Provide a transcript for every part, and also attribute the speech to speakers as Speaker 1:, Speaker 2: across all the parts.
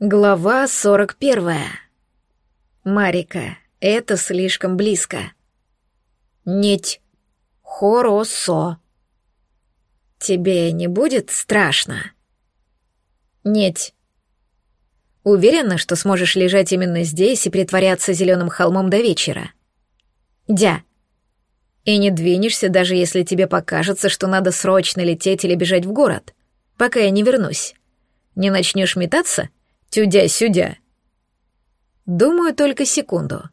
Speaker 1: Глава 41. Марика, это слишком близко. Нить. Хоросо. Тебе не будет страшно? Нет. Уверена, что сможешь лежать именно здесь и притворяться зеленым холмом до вечера? Дя. И не двинешься, даже если тебе покажется, что надо срочно лететь или бежать в город, пока я не вернусь. Не начнешь метаться — Тюдя-сюдя. Думаю только секунду.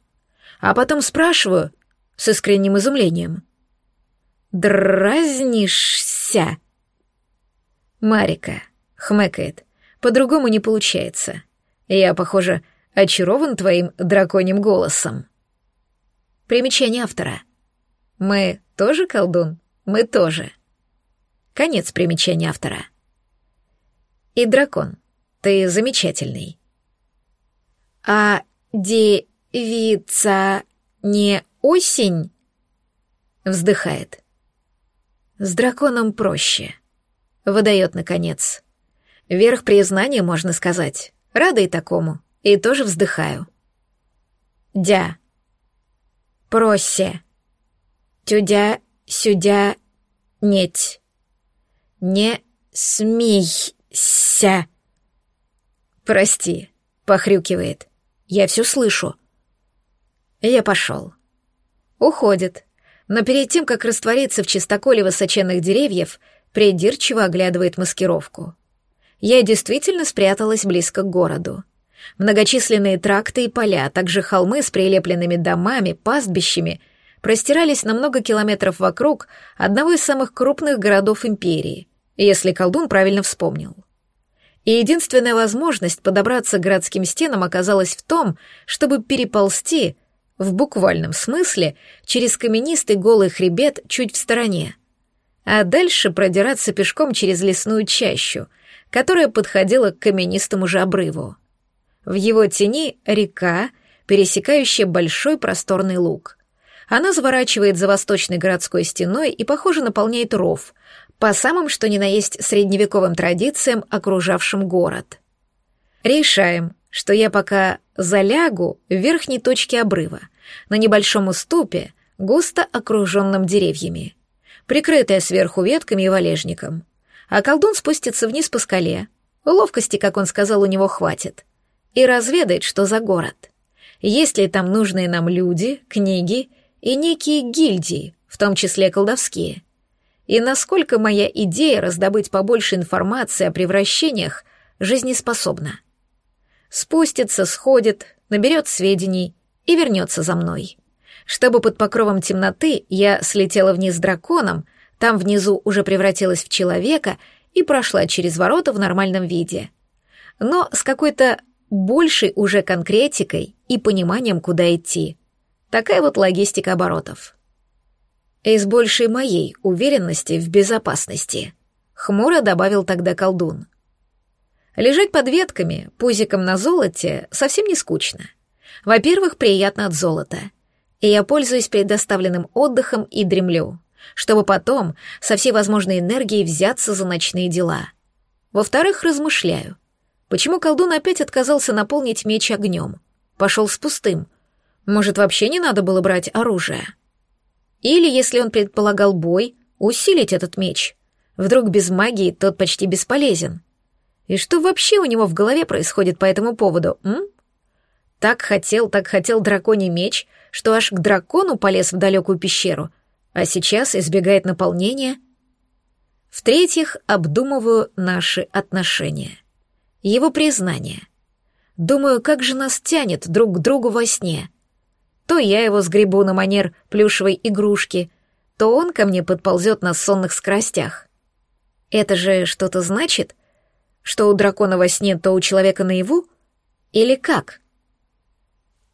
Speaker 1: А потом спрашиваю с искренним изумлением. «Дразнишься?» Марика хмыкает. «По-другому не получается. Я, похоже, очарован твоим драконьим голосом». Примечание автора. «Мы тоже колдун? Мы тоже». Конец примечания автора. И дракон — ты замечательный. А девица не осень? Вздыхает. С драконом проще. Выдает, наконец. Верх признания, можно сказать. Рада и такому. И тоже вздыхаю. Дя. Проще. Тюдя, сюдя, неть. Не смейся. «Прости», — похрюкивает. «Я все слышу». Я пошел. Уходит. Но перед тем, как раствориться в чистоколе высоченных деревьев, придирчиво оглядывает маскировку. Я действительно спряталась близко к городу. Многочисленные тракты и поля, а также холмы с прилепленными домами, пастбищами простирались на много километров вокруг одного из самых крупных городов империи, если колдун правильно вспомнил. И единственная возможность подобраться к городским стенам оказалась в том, чтобы переползти, в буквальном смысле, через каменистый голый хребет чуть в стороне, а дальше продираться пешком через лесную чащу, которая подходила к каменистому же обрыву. В его тени река, пересекающая большой просторный луг. Она заворачивает за восточной городской стеной и, похоже, наполняет ров — по самым что ни на есть средневековым традициям, окружавшим город. Решаем, что я пока залягу в верхней точке обрыва, на небольшом уступе, густо окруженном деревьями, прикрытая сверху ветками и валежником. А колдун спустится вниз по скале, ловкости, как он сказал, у него хватит, и разведает, что за город. Есть ли там нужные нам люди, книги и некие гильдии, в том числе колдовские — и насколько моя идея раздобыть побольше информации о превращениях жизнеспособна. Спустится, сходит, наберет сведений и вернется за мной. Чтобы под покровом темноты я слетела вниз драконом, там внизу уже превратилась в человека и прошла через ворота в нормальном виде. Но с какой-то большей уже конкретикой и пониманием, куда идти. Такая вот логистика оборотов и с большей моей уверенности в безопасности», — хмуро добавил тогда колдун. Лежать под ветками, пузиком на золоте, совсем не скучно. Во-первых, приятно от золота. И я пользуюсь предоставленным отдыхом и дремлю, чтобы потом со всей возможной энергией взяться за ночные дела. Во-вторых, размышляю. Почему колдун опять отказался наполнить меч огнем? Пошел с пустым. Может, вообще не надо было брать оружие? Или, если он предполагал бой, усилить этот меч. Вдруг без магии тот почти бесполезен. И что вообще у него в голове происходит по этому поводу, м? Так хотел, так хотел драконий меч, что аж к дракону полез в далекую пещеру, а сейчас избегает наполнения. В-третьих, обдумываю наши отношения. Его признание. Думаю, как же нас тянет друг к другу во сне — то я его сгребу на манер плюшевой игрушки, то он ко мне подползет на сонных скоростях. Это же что-то значит? Что у дракона во сне, то у человека наяву? Или как?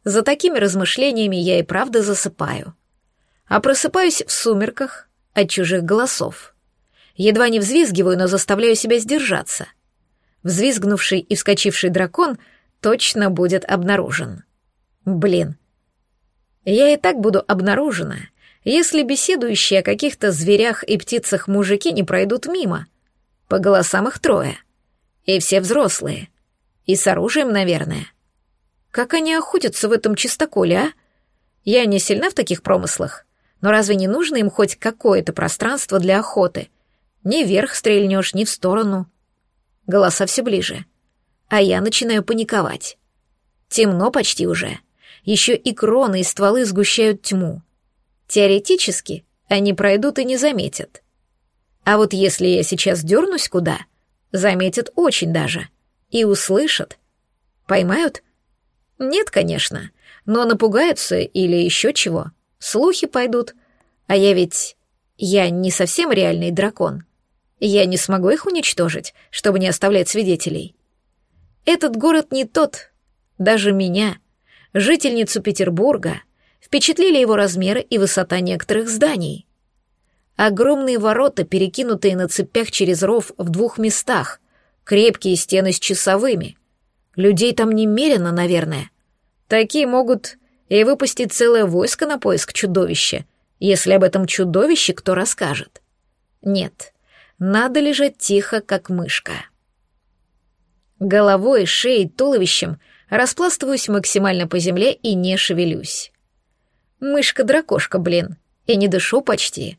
Speaker 1: За такими размышлениями я и правда засыпаю. А просыпаюсь в сумерках от чужих голосов. Едва не взвизгиваю, но заставляю себя сдержаться. Взвизгнувший и вскочивший дракон точно будет обнаружен. Блин, я и так буду обнаружена, если беседующие о каких-то зверях и птицах мужики не пройдут мимо. По голосам их трое. И все взрослые. И с оружием, наверное. Как они охотятся в этом чистоколе, а? Я не сильна в таких промыслах, но разве не нужно им хоть какое-то пространство для охоты? Ни вверх стрельнешь, ни в сторону. Голоса все ближе. А я начинаю паниковать. Темно почти уже. Еще и кроны и стволы сгущают тьму. Теоретически они пройдут и не заметят. А вот если я сейчас дернусь куда, заметят очень даже. И услышат. Поймают? Нет, конечно. Но напугаются или еще чего. Слухи пойдут. А я ведь... Я не совсем реальный дракон. Я не смогу их уничтожить, чтобы не оставлять свидетелей. Этот город не тот. Даже меня, жительницу Петербурга, впечатлили его размеры и высота некоторых зданий. Огромные ворота, перекинутые на цепях через ров в двух местах, крепкие стены с часовыми. Людей там немерено, наверное. Такие могут и выпустить целое войско на поиск чудовища, если об этом чудовище кто расскажет. Нет, надо лежать тихо, как мышка. Головой, шеей, туловищем распластываюсь максимально по земле и не шевелюсь. Мышка-дракошка, блин, и не дышу почти.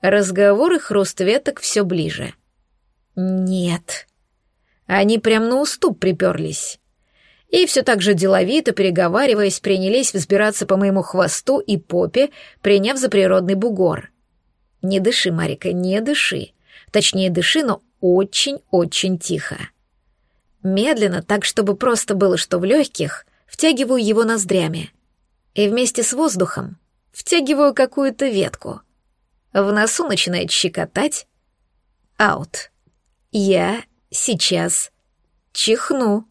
Speaker 1: Разговоры хруст веток все ближе. Нет. Они прям на уступ приперлись. И все так же деловито, переговариваясь, принялись взбираться по моему хвосту и попе, приняв за природный бугор. Не дыши, Марика, не дыши. Точнее, дыши, но очень-очень тихо. Медленно, так чтобы просто было что в легких, втягиваю его ноздрями. И вместе с воздухом втягиваю какую-то ветку — в носу начинает щекотать. Аут. Я сейчас чихну.